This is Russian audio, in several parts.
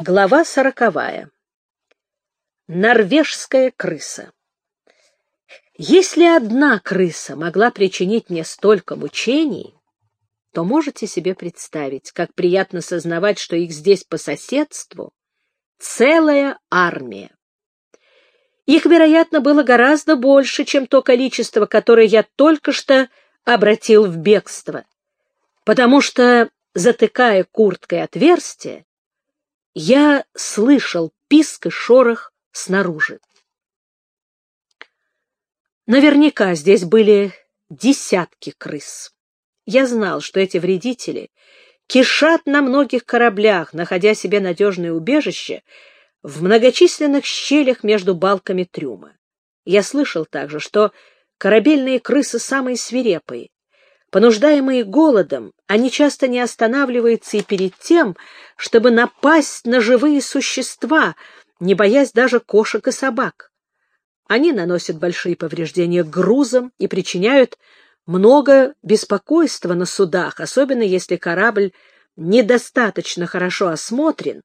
Глава сороковая. Норвежская крыса. Если одна крыса могла причинить мне столько мучений, то можете себе представить, как приятно сознавать, что их здесь по соседству целая армия. Их, вероятно, было гораздо больше, чем то количество, которое я только что обратил в бегство, потому что, затыкая курткой отверстие, я слышал писк и шорох снаружи. Наверняка здесь были десятки крыс. Я знал, что эти вредители кишат на многих кораблях, находя себе надежное убежище в многочисленных щелях между балками трюма. Я слышал также, что корабельные крысы самые свирепые, Понуждаемые голодом, они часто не останавливаются и перед тем, чтобы напасть на живые существа, не боясь даже кошек и собак. Они наносят большие повреждения грузам и причиняют много беспокойства на судах, особенно если корабль недостаточно хорошо осмотрен,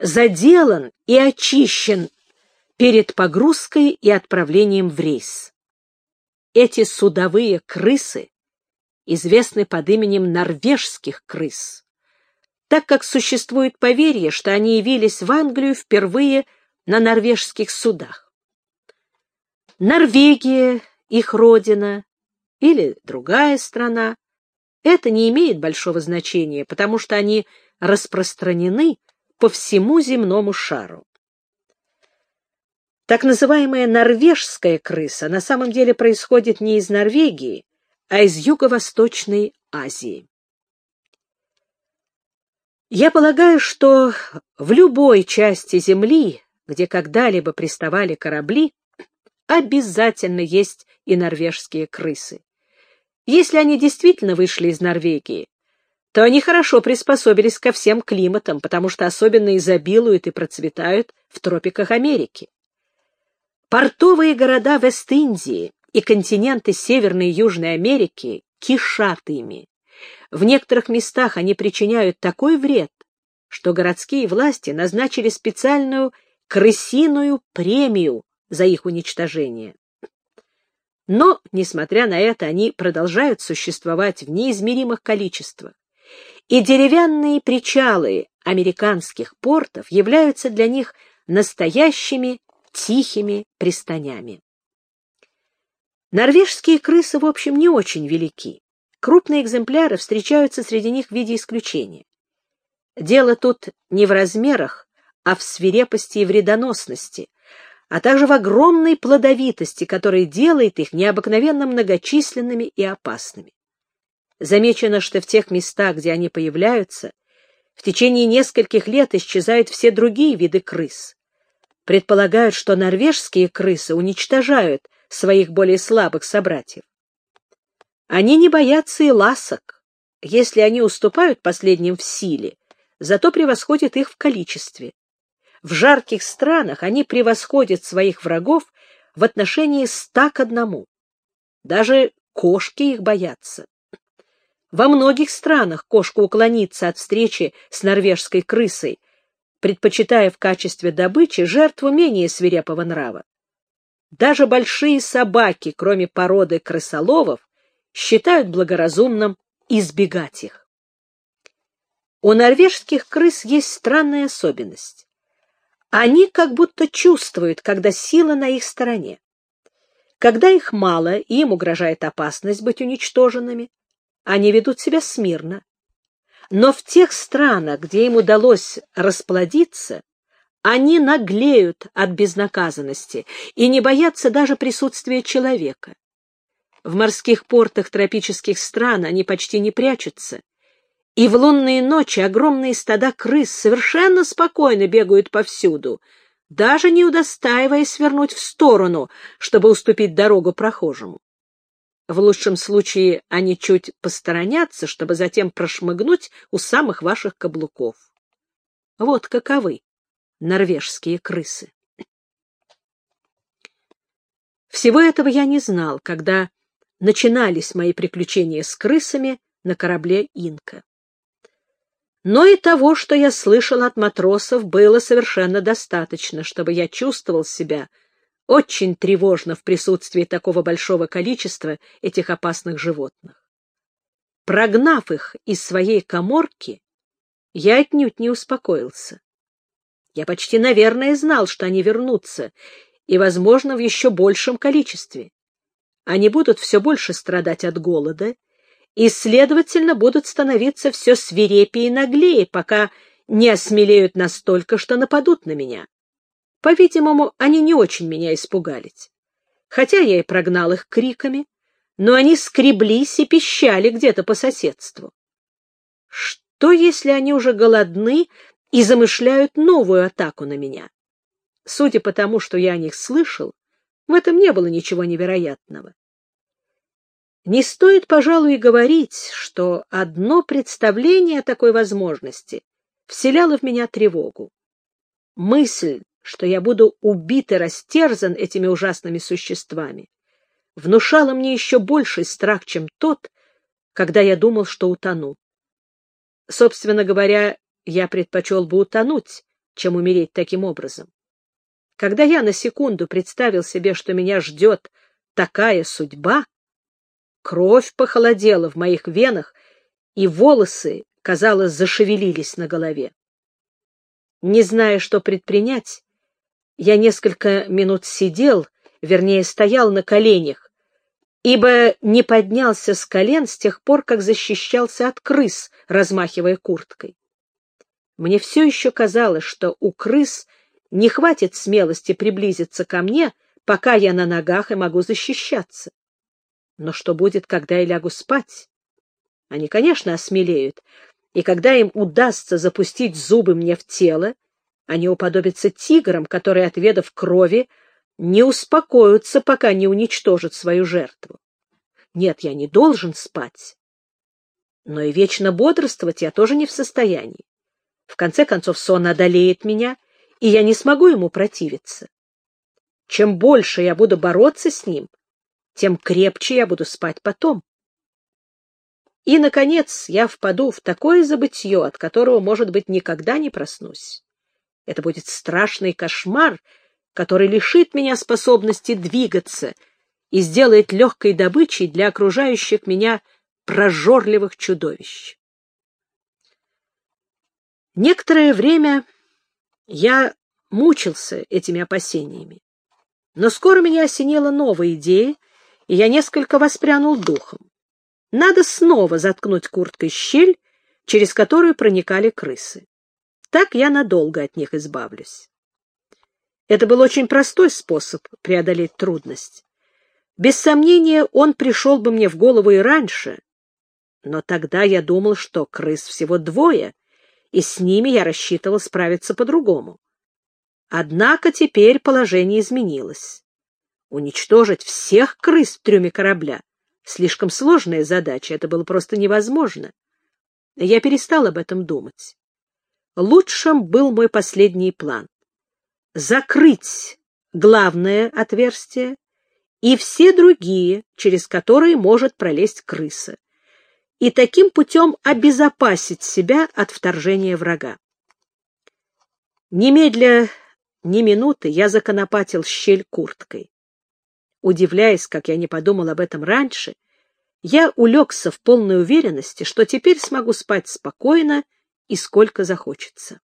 заделан и очищен перед погрузкой и отправлением в рейс. Эти судовые крысы известны под именем норвежских крыс, так как существует поверье, что они явились в Англию впервые на норвежских судах. Норвегия, их родина, или другая страна, это не имеет большого значения, потому что они распространены по всему земному шару. Так называемая норвежская крыса на самом деле происходит не из Норвегии, а из Юго-Восточной Азии. Я полагаю, что в любой части Земли, где когда-либо приставали корабли, обязательно есть и норвежские крысы. Если они действительно вышли из Норвегии, то они хорошо приспособились ко всем климатам, потому что особенно изобилуют и процветают в тропиках Америки. Портовые города Вест-Индии и континенты Северной и Южной Америки кишат ими. В некоторых местах они причиняют такой вред, что городские власти назначили специальную крысиную премию за их уничтожение. Но, несмотря на это, они продолжают существовать в неизмеримых количествах, и деревянные причалы американских портов являются для них настоящими тихими пристанями. Норвежские крысы, в общем, не очень велики. Крупные экземпляры встречаются среди них в виде исключения. Дело тут не в размерах, а в свирепости и вредоносности, а также в огромной плодовитости, которая делает их необыкновенно многочисленными и опасными. Замечено, что в тех местах, где они появляются, в течение нескольких лет исчезают все другие виды крыс. Предполагают, что норвежские крысы уничтожают своих более слабых собратьев. Они не боятся и ласок. Если они уступают последним в силе, зато превосходят их в количестве. В жарких странах они превосходят своих врагов в отношении ста к одному. Даже кошки их боятся. Во многих странах кошка уклонится от встречи с норвежской крысой, предпочитая в качестве добычи жертву менее свирепого нрава. Даже большие собаки, кроме породы крысоловов, считают благоразумным избегать их. У норвежских крыс есть странная особенность. Они как будто чувствуют, когда сила на их стороне. Когда их мало и им угрожает опасность быть уничтоженными, они ведут себя смирно. Но в тех странах, где им удалось расплодиться, они наглеют от безнаказанности и не боятся даже присутствия человека. В морских портах тропических стран они почти не прячутся, и в лунные ночи огромные стада крыс совершенно спокойно бегают повсюду, даже не удостаиваясь свернуть в сторону, чтобы уступить дорогу прохожему. В лучшем случае они чуть посторонятся, чтобы затем прошмыгнуть у самых ваших каблуков. Вот каковы норвежские крысы. Всего этого я не знал, когда начинались мои приключения с крысами на корабле «Инка». Но и того, что я слышал от матросов, было совершенно достаточно, чтобы я чувствовал себя очень тревожно в присутствии такого большого количества этих опасных животных. Прогнав их из своей коморки, я отнюдь не успокоился. Я почти, наверное, знал, что они вернутся, и, возможно, в еще большем количестве. Они будут все больше страдать от голода и, следовательно, будут становиться все свирепее и наглее, пока не осмелеют настолько, что нападут на меня. По-видимому, они не очень меня испугались. Хотя я и прогнал их криками, но они скреблись и пищали где-то по соседству. Что, если они уже голодны и замышляют новую атаку на меня? Судя по тому, что я о них слышал, в этом не было ничего невероятного. Не стоит, пожалуй, говорить, что одно представление о такой возможности вселяло в меня тревогу. Мысль, что я буду убит и растерзан этими ужасными существами, внушала мне еще больший страх, чем тот, когда я думал, что утону. Собственно говоря, я предпочел бы утонуть, чем умереть таким образом. Когда я на секунду представил себе, что меня ждет такая судьба, Кровь похолодела в моих венах, и волосы, казалось, зашевелились на голове. Не зная, что предпринять, я несколько минут сидел, вернее, стоял на коленях, ибо не поднялся с колен с тех пор, как защищался от крыс, размахивая курткой. Мне все еще казалось, что у крыс не хватит смелости приблизиться ко мне, пока я на ногах и могу защищаться. Но что будет, когда я лягу спать? Они, конечно, осмелеют, и когда им удастся запустить зубы мне в тело, они уподобятся тиграм, которые, отведав крови, не успокоятся, пока не уничтожат свою жертву. Нет, я не должен спать. Но и вечно бодрствовать я тоже не в состоянии. В конце концов, сон одолеет меня, и я не смогу ему противиться. Чем больше я буду бороться с ним, тем крепче я буду спать потом. И, наконец, я впаду в такое забытье, от которого, может быть, никогда не проснусь. Это будет страшный кошмар, который лишит меня способности двигаться и сделает легкой добычей для окружающих меня прожорливых чудовищ. Некоторое время я мучился этими опасениями, но скоро меня осенила новая идея, и я несколько воспрянул духом. Надо снова заткнуть курткой щель, через которую проникали крысы. Так я надолго от них избавлюсь. Это был очень простой способ преодолеть трудность. Без сомнения, он пришел бы мне в голову и раньше, но тогда я думал, что крыс всего двое, и с ними я рассчитывал справиться по-другому. Однако теперь положение изменилось. Уничтожить всех крыс в трюме корабля — слишком сложная задача, это было просто невозможно. Я перестал об этом думать. Лучшим был мой последний план — закрыть главное отверстие и все другие, через которые может пролезть крыса, и таким путем обезопасить себя от вторжения врага. Немедля ни минуты я законопатил щель курткой. Удивляясь, как я не подумал об этом раньше, я улегся в полной уверенности, что теперь смогу спать спокойно и сколько захочется.